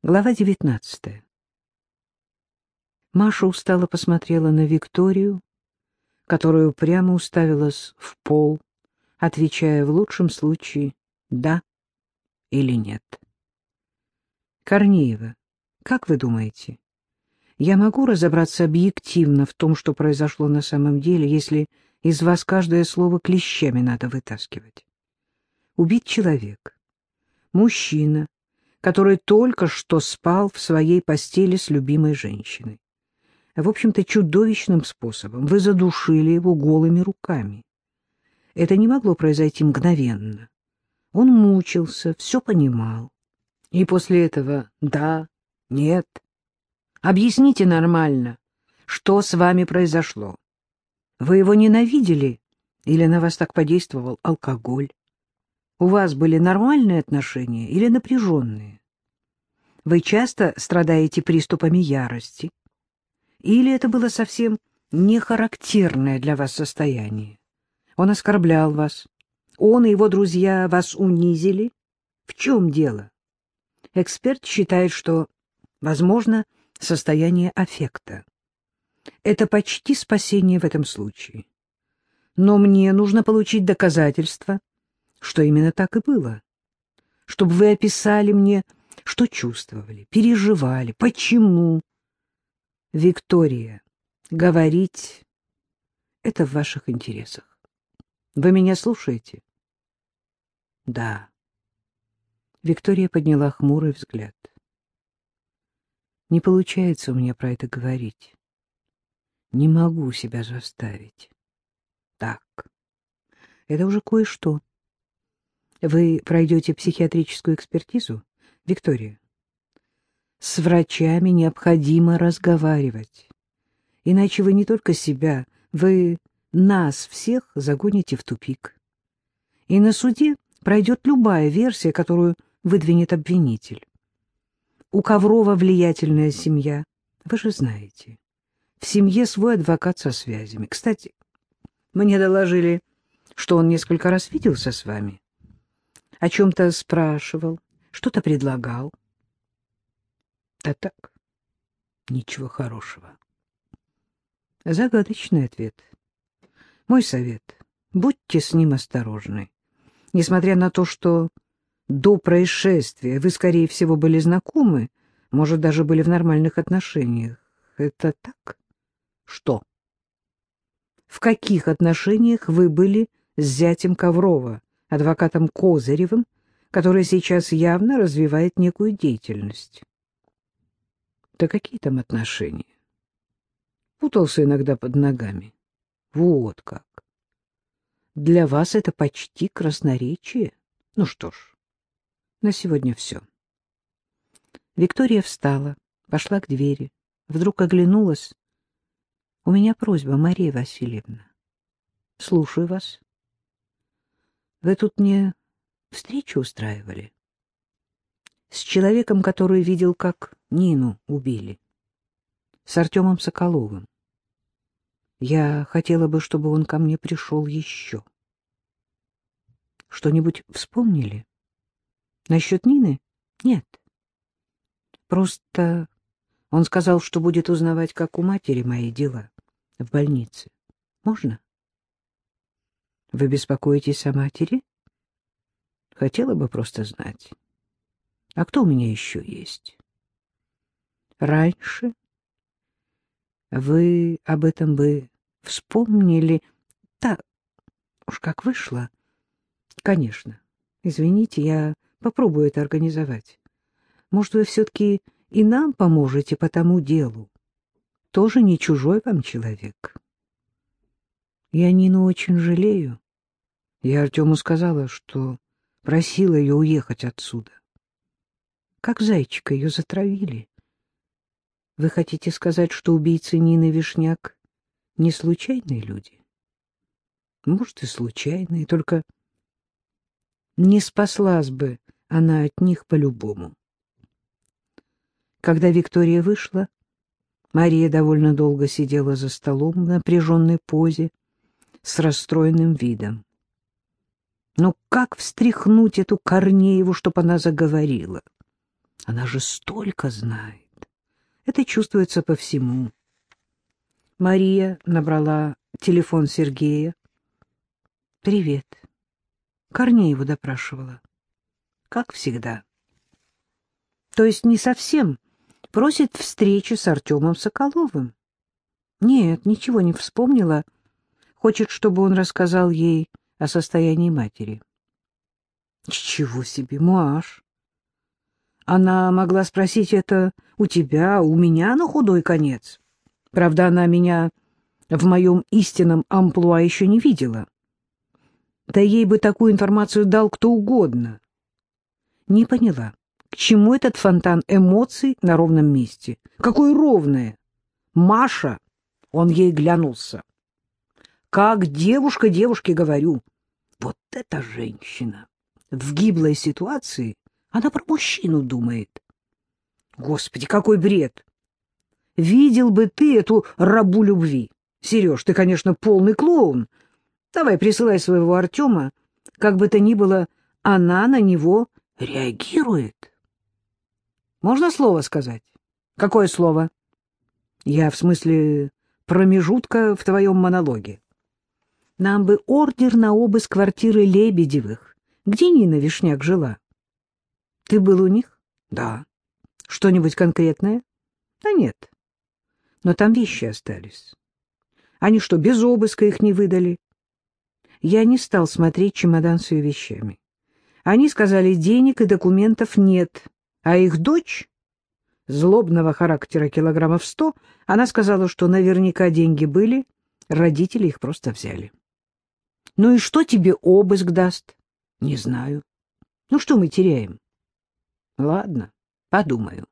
Глава девятнадцатая. Маша устало посмотрела на Викторию, которая прямо уставилась в пол, отвечая в лучшем случае «да» или «нет». Корнеева, как вы думаете, я могу разобраться объективно в том, что произошло на самом деле, если из вас каждое слово клещами надо вытаскивать? Убить человека, мужчина, который только что спал в своей постели с любимой женщиной. В общем-то, чудовищным способом. Вы задушили его голыми руками. Это не могло произойти мгновенно. Он мучился, все понимал. И после этого «да», «нет». Объясните нормально, что с вами произошло. Вы его ненавидели или на вас так подействовал алкоголь? У вас были нормальные отношения или напряженные? Вы часто страдаете приступами ярости? Или это было совсем не характерное для вас состояние? Он оскорблял вас? Он и его друзья вас унизили? В чем дело? Эксперт считает, что, возможно, состояние аффекта. Это почти спасение в этом случае. Но мне нужно получить доказательства, что именно так и было. Чтобы вы описали мне, что чувствовали, переживали, почему. Виктория, говорить — это в ваших интересах. Вы меня слушаете? Да. Виктория подняла хмурый взгляд. Не получается у меня про это говорить. Не могу себя заставить. Так, это уже кое-что. Вы пройдете психиатрическую экспертизу, Виктория? С врачами необходимо разговаривать. Иначе вы не только себя, вы нас всех загоните в тупик. И на суде пройдет любая версия, которую выдвинет обвинитель. У Коврова влиятельная семья, вы же знаете. В семье свой адвокат со связями. Кстати, мне доложили, что он несколько раз виделся с вами о чем-то спрашивал, что-то предлагал. А так, ничего хорошего. Загадочный ответ. Мой совет — будьте с ним осторожны. Несмотря на то, что до происшествия вы, скорее всего, были знакомы, может, даже были в нормальных отношениях. Это так? Что? В каких отношениях вы были с зятем Коврова? Адвокатом Козыревым, который сейчас явно развивает некую деятельность. Да какие там отношения? Путался иногда под ногами. Вот как. Для вас это почти красноречие. Ну что ж, на сегодня все. Виктория встала, пошла к двери, вдруг оглянулась. У меня просьба, Мария Васильевна. Слушаю вас. Вы тут мне встречу устраивали? С человеком, который видел, как Нину убили. С Артемом Соколовым. Я хотела бы, чтобы он ко мне пришел еще. Что-нибудь вспомнили? Насчет Нины? Нет. Просто он сказал, что будет узнавать, как у матери мои дела в больнице. Можно? Вы беспокоитесь о матери? Хотела бы просто знать. А кто у меня еще есть? Раньше вы об этом бы вспомнили. Так уж как вышло. Конечно. Извините, я попробую это организовать. Может, вы все-таки и нам поможете по тому делу. Тоже не чужой вам человек. Я Нину очень жалею. Я Артему сказала, что просила ее уехать отсюда. Как зайчика ее затравили. Вы хотите сказать, что убийцы Нины Вишняк не случайные люди? Может, и случайные, только не спаслась бы она от них по-любому. Когда Виктория вышла, Мария довольно долго сидела за столом в напряженной позе, с расстроенным видом. Но как встряхнуть эту Корнееву, чтоб она заговорила? Она же столько знает. Это чувствуется по всему. Мария набрала телефон Сергея. «Привет». Корнееву допрашивала. Как всегда. То есть не совсем. Просит встречи с Артемом Соколовым. Нет, ничего не вспомнила. Хочет, чтобы он рассказал ей о состоянии матери. Чего себе, Маш! Она могла спросить это у тебя, у меня на худой конец. Правда, она меня в моем истинном амплуа еще не видела. Да ей бы такую информацию дал кто угодно. Не поняла, к чему этот фонтан эмоций на ровном месте? Какое ровное? Маша, он ей глянулся. Как девушка девушке говорю, вот эта женщина в гиблой ситуации, она про мужчину думает. Господи, какой бред! Видел бы ты эту рабу любви. Сереж, ты, конечно, полный клоун. Давай присылай своего Артема. Как бы то ни было, она на него реагирует. Можно слово сказать? Какое слово? Я в смысле промежутка в твоем монологе. Нам бы ордер на обыск квартиры Лебедевых. Где Нина Вишняк жила? Ты был у них? Да. Что-нибудь конкретное? Да нет. Но там вещи остались. Они что, без обыска их не выдали? Я не стал смотреть чемодан с ее вещами. Они сказали, денег и документов нет, а их дочь, злобного характера килограммов сто, она сказала, что наверняка деньги были, родители их просто взяли. Ну и что тебе обыск даст? Не знаю. Ну что мы теряем? Ладно, подумаю.